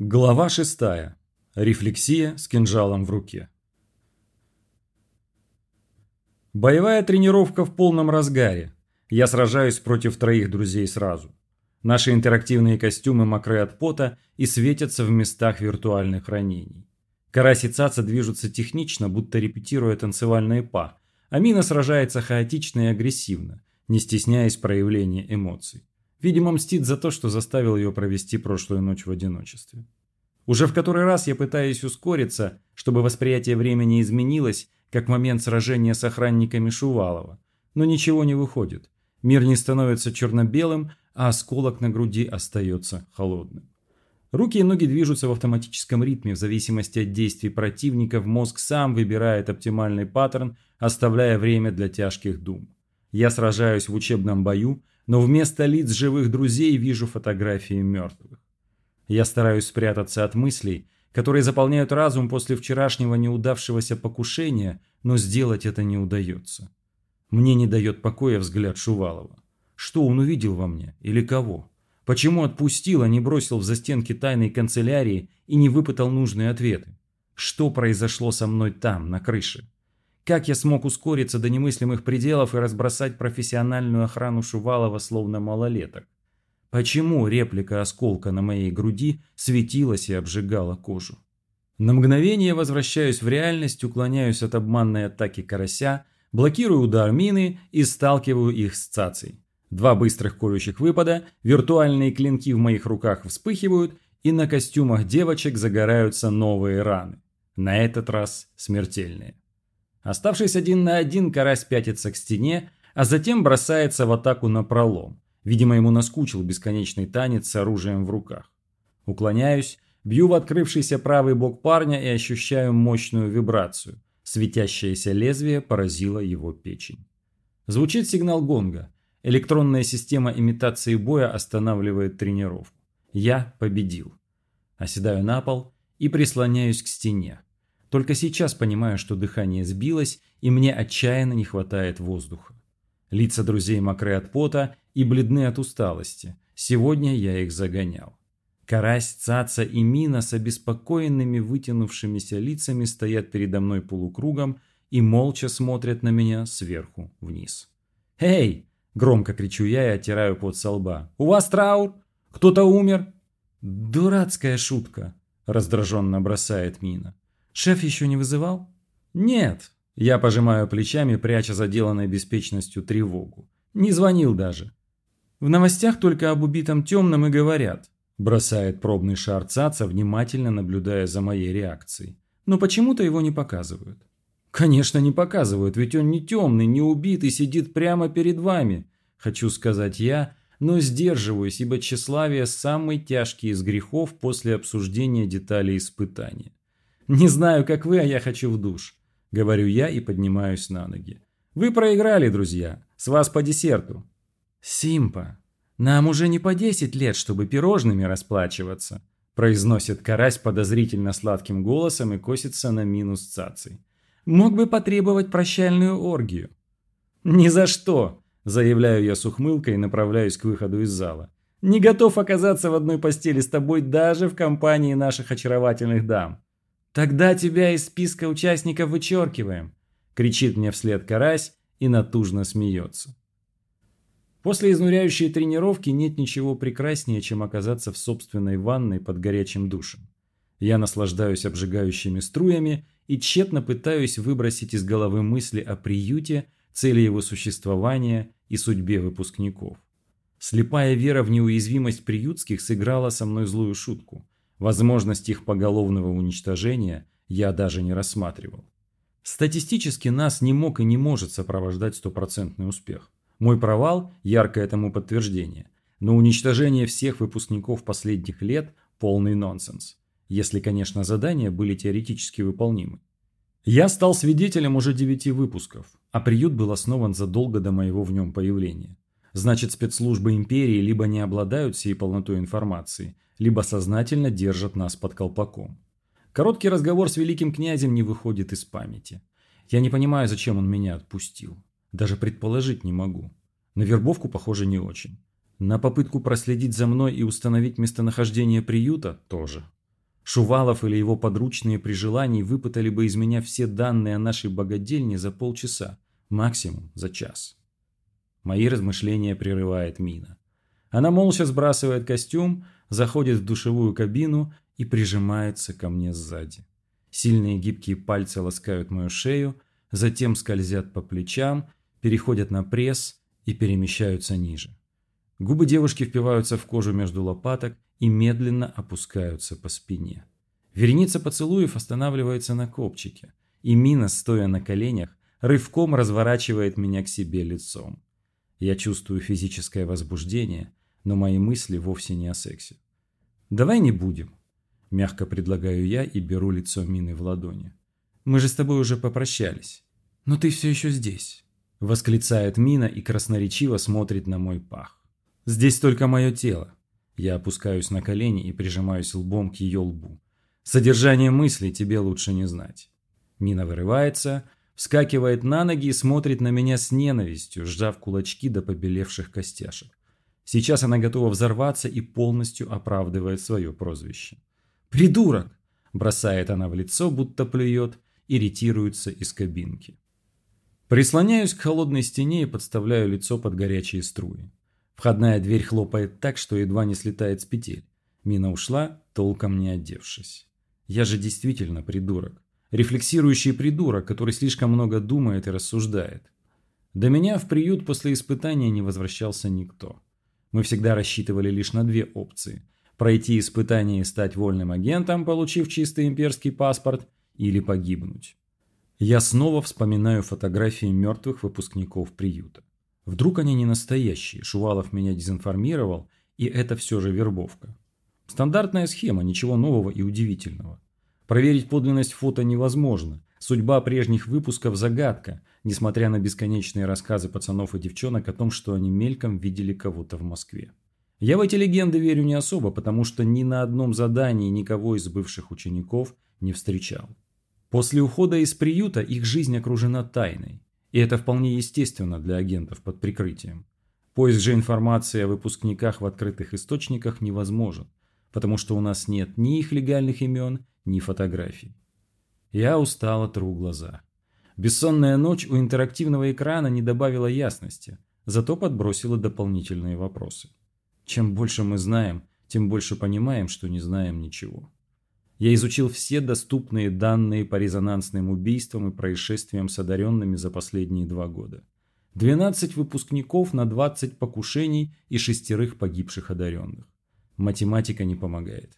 Глава шестая. Рефлексия с кинжалом в руке. Боевая тренировка в полном разгаре. Я сражаюсь против троих друзей сразу. Наши интерактивные костюмы мокры от пота и светятся в местах виртуальных ранений. Карась и Цаца движутся технично, будто репетируя танцевальные па, а Мина сражается хаотично и агрессивно, не стесняясь проявления эмоций. Видимо, мстит за то, что заставил ее провести прошлую ночь в одиночестве. Уже в который раз я пытаюсь ускориться, чтобы восприятие времени изменилось, как момент сражения с охранниками Шувалова. Но ничего не выходит. Мир не становится черно-белым, а осколок на груди остается холодным. Руки и ноги движутся в автоматическом ритме, в зависимости от действий противника, мозг сам выбирает оптимальный паттерн, оставляя время для тяжких дум. Я сражаюсь в учебном бою, но вместо лиц живых друзей вижу фотографии мертвых. Я стараюсь спрятаться от мыслей, которые заполняют разум после вчерашнего неудавшегося покушения, но сделать это не удается. Мне не дает покоя взгляд Шувалова. Что он увидел во мне или кого? Почему отпустил, а не бросил в застенки тайной канцелярии и не выпытал нужные ответы? Что произошло со мной там, на крыше? Как я смог ускориться до немыслимых пределов и разбросать профессиональную охрану Шувалова словно малолеток? Почему реплика осколка на моей груди светилась и обжигала кожу? На мгновение возвращаюсь в реальность, уклоняюсь от обманной атаки карася, блокирую удар мины и сталкиваю их с цацей. Два быстрых колющих выпада, виртуальные клинки в моих руках вспыхивают, и на костюмах девочек загораются новые раны. На этот раз смертельные. Оставшись один на один, карась пятится к стене, а затем бросается в атаку на пролом. Видимо, ему наскучил бесконечный танец с оружием в руках. Уклоняюсь, бью в открывшийся правый бок парня и ощущаю мощную вибрацию. Светящееся лезвие поразило его печень. Звучит сигнал гонга. Электронная система имитации боя останавливает тренировку. Я победил. Оседаю на пол и прислоняюсь к стене. Только сейчас понимаю, что дыхание сбилось, и мне отчаянно не хватает воздуха. Лица друзей мокры от пота и бледны от усталости. Сегодня я их загонял. Карась, Цаца и Мина с обеспокоенными вытянувшимися лицами стоят передо мной полукругом и молча смотрят на меня сверху вниз. «Эй!» – громко кричу я и оттираю пот со лба. «У вас траур? Кто-то умер?» «Дурацкая шутка!» – раздраженно бросает Мина. Шеф еще не вызывал? Нет. Я пожимаю плечами, пряча заделанной беспечностью тревогу. Не звонил даже. В новостях только об убитом темном и говорят. Бросает пробный шар цаца, внимательно наблюдая за моей реакцией. Но почему-то его не показывают. Конечно, не показывают, ведь он не темный, не убитый, сидит прямо перед вами. Хочу сказать я, но сдерживаюсь, ибо тщеславие – самый тяжкий из грехов после обсуждения деталей испытания. «Не знаю, как вы, а я хочу в душ», – говорю я и поднимаюсь на ноги. «Вы проиграли, друзья. С вас по десерту». «Симпа, нам уже не по 10 лет, чтобы пирожными расплачиваться», – произносит карась подозрительно сладким голосом и косится на минус цацей. «Мог бы потребовать прощальную оргию». «Ни за что», – заявляю я с ухмылкой и направляюсь к выходу из зала. «Не готов оказаться в одной постели с тобой даже в компании наших очаровательных дам». «Тогда тебя из списка участников вычеркиваем!» – кричит мне вслед карась и натужно смеется. После изнуряющей тренировки нет ничего прекраснее, чем оказаться в собственной ванной под горячим душем. Я наслаждаюсь обжигающими струями и тщетно пытаюсь выбросить из головы мысли о приюте, цели его существования и судьбе выпускников. Слепая вера в неуязвимость приютских сыграла со мной злую шутку – Возможность их поголовного уничтожения я даже не рассматривал. Статистически нас не мог и не может сопровождать стопроцентный успех. Мой провал – яркое этому подтверждение. Но уничтожение всех выпускников последних лет – полный нонсенс. Если, конечно, задания были теоретически выполнимы. Я стал свидетелем уже девяти выпусков, а приют был основан задолго до моего в нем появления. Значит, спецслужбы империи либо не обладают всей полнотой информации – либо сознательно держат нас под колпаком. Короткий разговор с великим князем не выходит из памяти. Я не понимаю, зачем он меня отпустил. Даже предположить не могу. На вербовку, похоже, не очень. На попытку проследить за мной и установить местонахождение приюта тоже. Шувалов или его подручные при желании выпытали бы из меня все данные о нашей богадельне за полчаса, максимум за час. Мои размышления прерывает Мина. Она молча сбрасывает костюм, заходит в душевую кабину и прижимается ко мне сзади. Сильные гибкие пальцы ласкают мою шею, затем скользят по плечам, переходят на пресс и перемещаются ниже. Губы девушки впиваются в кожу между лопаток и медленно опускаются по спине. Вереница поцелуев останавливается на копчике, и Мина, стоя на коленях, рывком разворачивает меня к себе лицом. Я чувствую физическое возбуждение, но мои мысли вовсе не о сексе. «Давай не будем», – мягко предлагаю я и беру лицо Мины в ладони. «Мы же с тобой уже попрощались. Но ты все еще здесь», – восклицает Мина и красноречиво смотрит на мой пах. «Здесь только мое тело». Я опускаюсь на колени и прижимаюсь лбом к ее лбу. Содержание мысли тебе лучше не знать. Мина вырывается, вскакивает на ноги и смотрит на меня с ненавистью, сжав кулачки до побелевших костяшек. Сейчас она готова взорваться и полностью оправдывает свое прозвище. «Придурок!» – бросает она в лицо, будто плюет, и ретируется из кабинки. Прислоняюсь к холодной стене и подставляю лицо под горячие струи. Входная дверь хлопает так, что едва не слетает с петель. Мина ушла, толком не одевшись. Я же действительно придурок. Рефлексирующий придурок, который слишком много думает и рассуждает. До меня в приют после испытания не возвращался никто. Мы всегда рассчитывали лишь на две опции. Пройти испытание и стать вольным агентом, получив чистый имперский паспорт, или погибнуть. Я снова вспоминаю фотографии мертвых выпускников приюта. Вдруг они не настоящие, Шувалов меня дезинформировал, и это все же вербовка. Стандартная схема, ничего нового и удивительного. Проверить подлинность фото невозможно. Судьба прежних выпусков – загадка, несмотря на бесконечные рассказы пацанов и девчонок о том, что они мельком видели кого-то в Москве. Я в эти легенды верю не особо, потому что ни на одном задании никого из бывших учеников не встречал. После ухода из приюта их жизнь окружена тайной. И это вполне естественно для агентов под прикрытием. Поиск же информации о выпускниках в открытых источниках невозможен, потому что у нас нет ни их легальных имен, ни фотографий. Я устало тру глаза. Бессонная ночь у интерактивного экрана не добавила ясности, зато подбросила дополнительные вопросы. Чем больше мы знаем, тем больше понимаем, что не знаем ничего. Я изучил все доступные данные по резонансным убийствам и происшествиям с одаренными за последние два года. 12 выпускников на 20 покушений и шестерых погибших одаренных. Математика не помогает.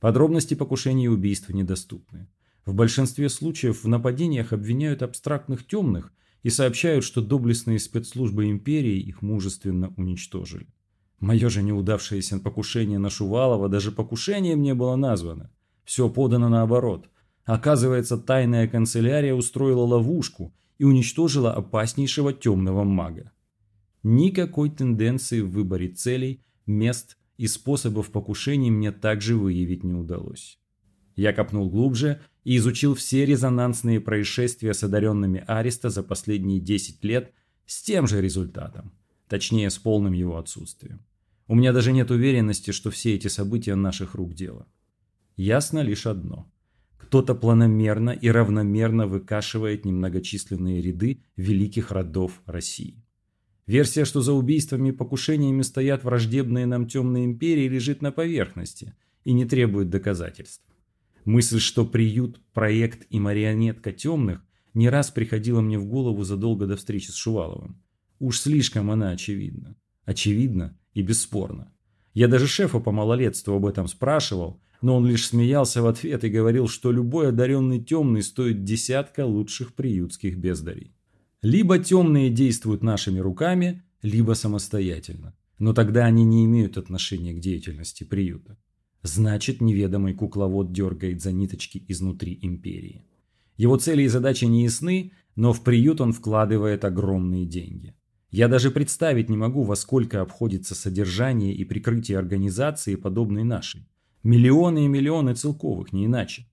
Подробности покушений и убийств недоступны. В большинстве случаев в нападениях обвиняют абстрактных темных и сообщают, что доблестные спецслужбы империи их мужественно уничтожили. Мое же неудавшееся покушение на Шувалова даже покушением не было названо. Все подано наоборот. Оказывается, тайная канцелярия устроила ловушку и уничтожила опаснейшего темного мага. Никакой тенденции в выборе целей, мест и способов покушений мне также выявить не удалось. Я копнул глубже и изучил все резонансные происшествия с одаренными Ареста за последние 10 лет с тем же результатом, точнее с полным его отсутствием. У меня даже нет уверенности, что все эти события наших рук дело. Ясно лишь одно. Кто-то планомерно и равномерно выкашивает немногочисленные ряды великих родов России. Версия, что за убийствами и покушениями стоят враждебные нам темные империи, лежит на поверхности и не требует доказательств. Мысль, что приют, проект и марионетка темных не раз приходила мне в голову задолго до встречи с Шуваловым. Уж слишком она очевидна. Очевидна и бесспорна. Я даже шефа по малолетству об этом спрашивал, но он лишь смеялся в ответ и говорил, что любой одаренный темный стоит десятка лучших приютских бездарей. Либо темные действуют нашими руками, либо самостоятельно. Но тогда они не имеют отношения к деятельности приюта. Значит, неведомый кукловод дергает за ниточки изнутри империи. Его цели и задачи не ясны, но в приют он вкладывает огромные деньги. Я даже представить не могу, во сколько обходится содержание и прикрытие организации, подобной нашей. Миллионы и миллионы целковых, не иначе.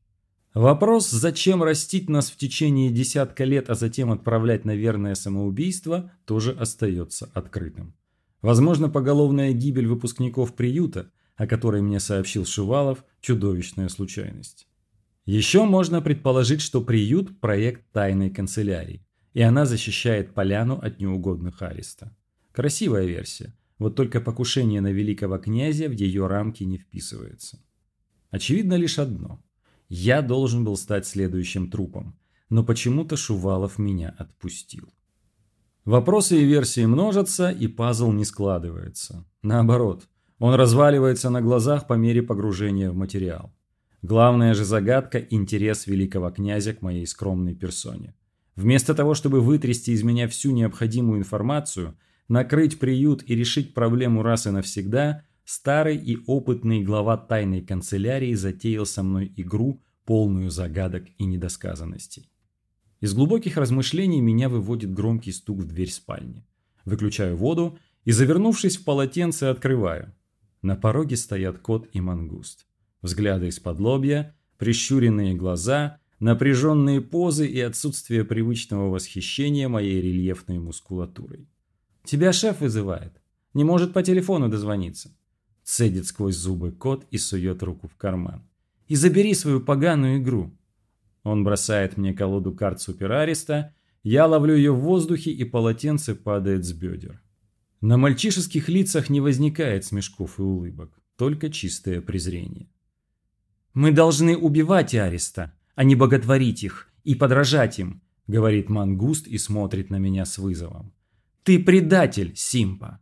Вопрос, зачем растить нас в течение десятка лет, а затем отправлять на верное самоубийство, тоже остается открытым. Возможно, поголовная гибель выпускников приюта о которой мне сообщил Шувалов, чудовищная случайность. Еще можно предположить, что приют – проект тайной канцелярии, и она защищает поляну от неугодных ареста. Красивая версия, вот только покушение на великого князя в ее рамки не вписывается. Очевидно лишь одно. Я должен был стать следующим трупом, но почему-то Шувалов меня отпустил. Вопросы и версии множатся, и пазл не складывается. Наоборот, он разваливается на глазах по мере погружения в материал. Главная же загадка – интерес великого князя к моей скромной персоне. Вместо того, чтобы вытрясти из меня всю необходимую информацию, накрыть приют и решить проблему раз и навсегда, старый и опытный глава тайной канцелярии затеял со мной игру, полную загадок и недосказанностей. Из глубоких размышлений меня выводит громкий стук в дверь спальни. Выключаю воду и, завернувшись в полотенце, открываю. На пороге стоят кот и мангуст. Взгляды из-под лобья, прищуренные глаза, напряженные позы и отсутствие привычного восхищения моей рельефной мускулатурой. «Тебя шеф вызывает. Не может по телефону дозвониться». Цедит сквозь зубы кот и сует руку в карман. «И забери свою поганую игру. Он бросает мне колоду карт суперареста, я ловлю ее в воздухе и полотенце падает с бедер. На мальчишеских лицах не возникает смешков и улыбок, только чистое презрение. «Мы должны убивать Ареста, а не боготворить их и подражать им», говорит Мангуст и смотрит на меня с вызовом. «Ты предатель, Симпа!»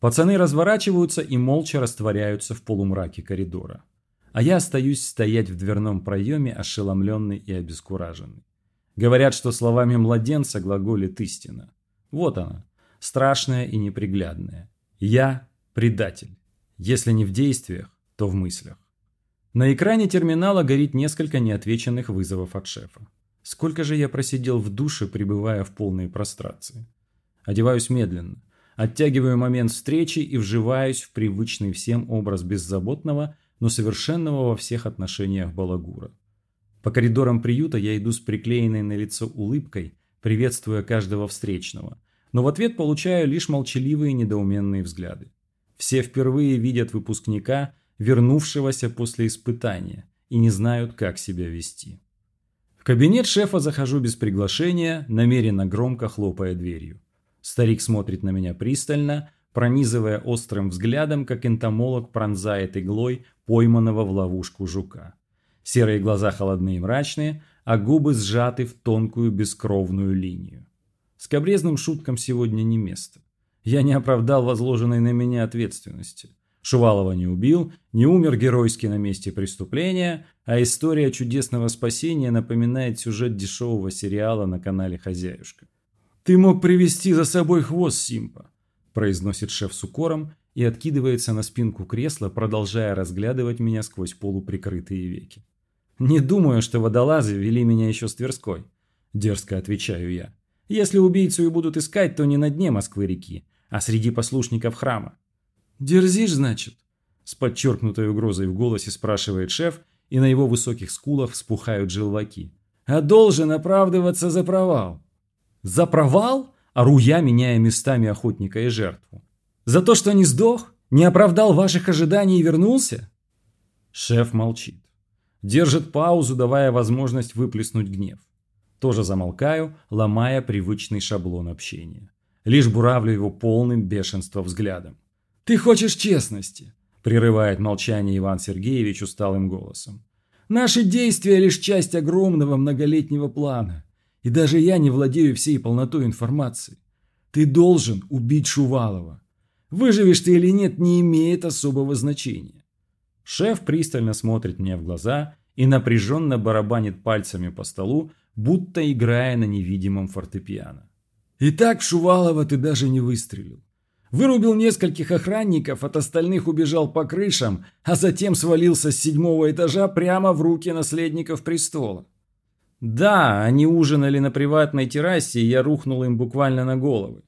Пацаны разворачиваются и молча растворяются в полумраке коридора а я остаюсь стоять в дверном проеме, ошеломленный и обескураженный. Говорят, что словами младенца глаголит истина. Вот она, страшная и неприглядная. Я предатель. Если не в действиях, то в мыслях. На экране терминала горит несколько неотвеченных вызовов от шефа. Сколько же я просидел в душе, пребывая в полной прострации. Одеваюсь медленно, оттягиваю момент встречи и вживаюсь в привычный всем образ беззаботного, но совершенного во всех отношениях балагура. По коридорам приюта я иду с приклеенной на лицо улыбкой, приветствуя каждого встречного, но в ответ получаю лишь молчаливые недоуменные взгляды. Все впервые видят выпускника, вернувшегося после испытания, и не знают, как себя вести. В кабинет шефа захожу без приглашения, намеренно громко хлопая дверью. Старик смотрит на меня пристально, пронизывая острым взглядом, как энтомолог пронзает иглой пойманного в ловушку жука. Серые глаза холодные и мрачные, а губы сжаты в тонкую бескровную линию. Скобрезным шуткам сегодня не место. Я не оправдал возложенной на меня ответственности. Шувалова не убил, не умер геройски на месте преступления, а история чудесного спасения напоминает сюжет дешевого сериала на канале «Хозяюшка». «Ты мог привести за собой хвост, Симпа», – произносит шеф с укором и откидывается на спинку кресла, продолжая разглядывать меня сквозь полуприкрытые веки. «Не думаю, что водолазы вели меня еще с Тверской», – дерзко отвечаю я. «Если убийцу и будут искать, то не на дне Москвы-реки, а среди послушников храма». «Дерзишь, значит?» – с подчеркнутой угрозой в голосе спрашивает шеф, и на его высоких скулах вспухают желваки. «А должен оправдываться за провал». «За провал?» – ору я, меняя местами охотника и жертву. За то, что не сдох? Не оправдал ваших ожиданий и вернулся?» Шеф молчит. Держит паузу, давая возможность выплеснуть гнев. Тоже замолкаю, ломая привычный шаблон общения. Лишь буравлю его полным бешенства взглядом. «Ты хочешь честности?» – прерывает молчание Иван Сергеевич усталым голосом. «Наши действия – лишь часть огромного многолетнего плана. И даже я не владею всей полнотой информации. Ты должен убить Шувалова. Выживешь ты или нет, не имеет особого значения. Шеф пристально смотрит мне в глаза и напряженно барабанит пальцами по столу, будто играя на невидимом фортепиано. И так Шувалова ты даже не выстрелил. Вырубил нескольких охранников, от остальных убежал по крышам, а затем свалился с седьмого этажа прямо в руки наследников престола. Да, они ужинали на приватной террасе, и я рухнул им буквально на головы.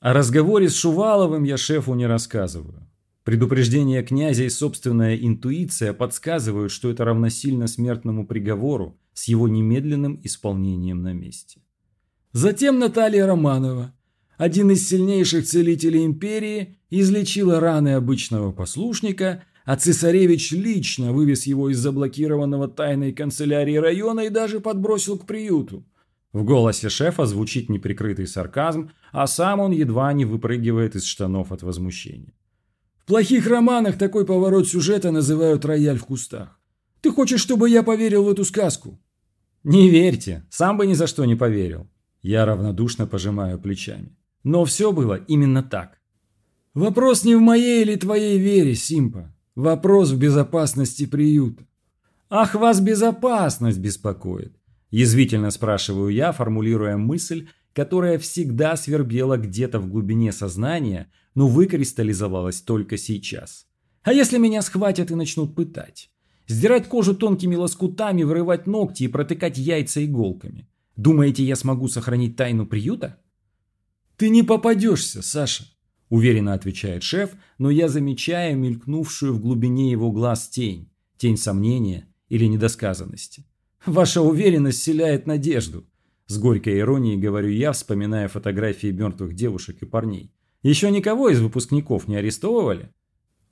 О разговоре с Шуваловым я шефу не рассказываю. Предупреждение князя и собственная интуиция подсказывают, что это равносильно смертному приговору с его немедленным исполнением на месте. Затем Наталья Романова, один из сильнейших целителей империи, излечила раны обычного послушника, а цесаревич лично вывез его из заблокированного тайной канцелярии района и даже подбросил к приюту. В голосе шефа звучит неприкрытый сарказм, а сам он едва не выпрыгивает из штанов от возмущения. В плохих романах такой поворот сюжета называют рояль в кустах. Ты хочешь, чтобы я поверил в эту сказку? Не верьте, сам бы ни за что не поверил. Я равнодушно пожимаю плечами. Но все было именно так. Вопрос не в моей или твоей вере, Симпа. Вопрос в безопасности приюта. Ах, вас безопасность беспокоит. Язвительно спрашиваю я, формулируя мысль, которая всегда свербела где-то в глубине сознания, но выкристаллизовалась только сейчас. А если меня схватят и начнут пытать? Сдирать кожу тонкими лоскутами, вырывать ногти и протыкать яйца иголками. Думаете, я смогу сохранить тайну приюта? Ты не попадешься, Саша уверенно отвечает шеф, но я замечаю мелькнувшую в глубине его глаз тень, тень сомнения или недосказанности. Ваша уверенность вселяет надежду. С горькой иронией говорю я, вспоминая фотографии мертвых девушек и парней. Еще никого из выпускников не арестовывали?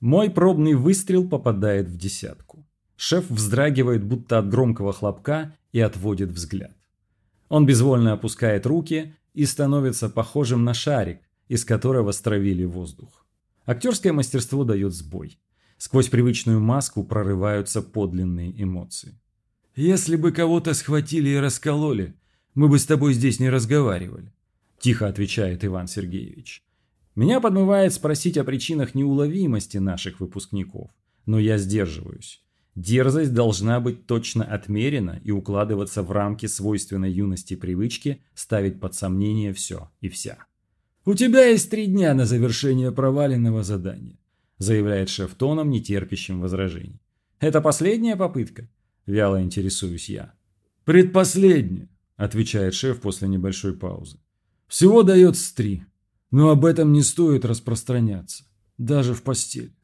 Мой пробный выстрел попадает в десятку. Шеф вздрагивает, будто от громкого хлопка, и отводит взгляд. Он безвольно опускает руки и становится похожим на шарик, из которого стравили воздух. Актерское мастерство дает сбой. Сквозь привычную маску прорываются подлинные эмоции. «Если бы кого-то схватили и раскололи, мы бы с тобой здесь не разговаривали», – тихо отвечает Иван Сергеевич. Меня подмывает спросить о причинах неуловимости наших выпускников, но я сдерживаюсь. Дерзость должна быть точно отмерена и укладываться в рамки свойственной юности привычки ставить под сомнение все и вся. «У тебя есть три дня на завершение проваленного задания», заявляет шеф тоном, нетерпящим возражений. «Это последняя попытка?» Вяло интересуюсь я. «Предпоследняя», отвечает шеф после небольшой паузы. «Всего дается три, но об этом не стоит распространяться, даже в постель».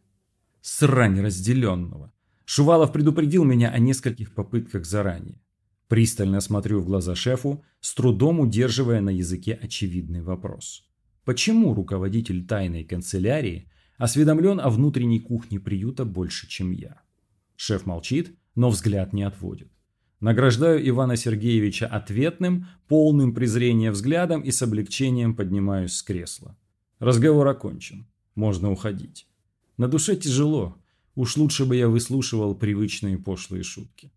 Срань разделенного. Шувалов предупредил меня о нескольких попытках заранее. Пристально смотрю в глаза шефу, с трудом удерживая на языке очевидный вопрос. Почему руководитель тайной канцелярии осведомлен о внутренней кухне приюта больше, чем я? Шеф молчит, но взгляд не отводит. Награждаю Ивана Сергеевича ответным, полным презрения взглядом и с облегчением поднимаюсь с кресла. Разговор окончен. Можно уходить. На душе тяжело. Уж лучше бы я выслушивал привычные пошлые шутки.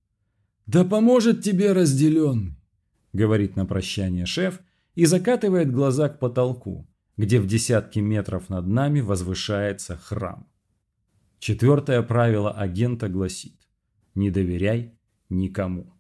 «Да поможет тебе разделенный», — говорит на прощание шеф и закатывает глаза к потолку, где в десятки метров над нами возвышается храм. Четвертое правило агента гласит «Не доверяй никому».